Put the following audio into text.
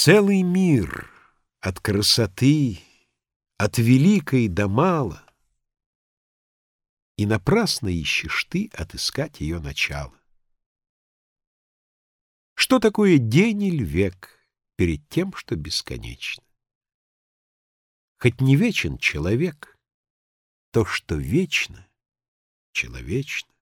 Целый мир от красоты, от великой до мала, И напрасно ищешь ты отыскать ее начало. Что такое день или век перед тем, что бесконечно? Хоть не вечен человек, то, что вечно, человечно.